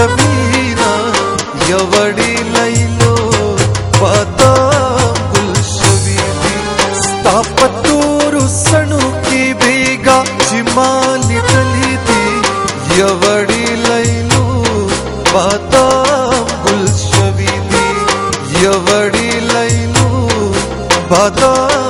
జమీనా ఎవడి లైలో పదాం గుల్షవీది స్థాపతూరు సణుకి బీగా చిమాలి తలిది ఎవడి లైలో పదాం గుల్షవీది ఎవడి లైలో పదాం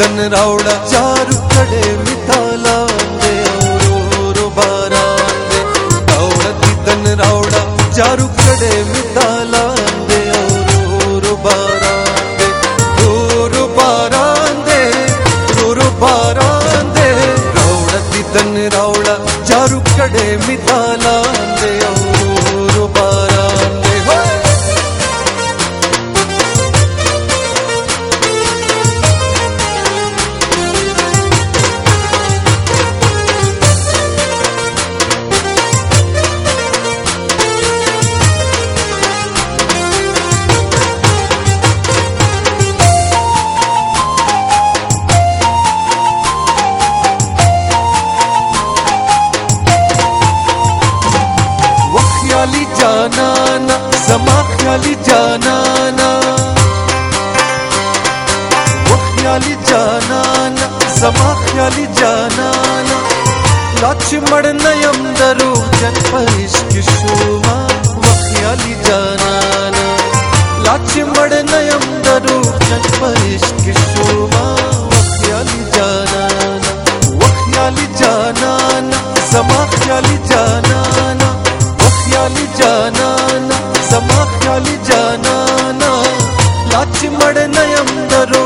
ರೌಡತಿದ್ದನ್ ರೌಡ ಚಾರು ಕಡೆ ಮಿತಾಲ ಅಂದೆ ಔರೋರು ಬಾರ ಅಂದೆ ರೌಡತಿದ್ದನ್ ರೌಡ ಚಾರು ಕಡೆ ಮಿತಾಲ ಅಂದೆ ಔರೋರು ಬಾರ ಅಂದೆ ರೋರು ಬಾರ ಅಂದೆ ರೋರು ಬಾರ ಅಂದೆ ರೌಡತಿದ್ದನ್ ರೌಡ ಚಾರು ಕಡೆ ಮಿತಾಲ ಅಂದೆ خیالي جانانا زما خیالي جانانا و خیالي جانانا زما خیالي جانانا لا چې مړ نه يم درو جن پرېش شوما و خیالي جانانا لا چې مړ نه يم درو جن پرېش شوما و خیالي جانانا و خیالي جانانا زما خیالي جانانا ख्याली जानाना समा ख्याली जानाना लाच मड़ नयम दरो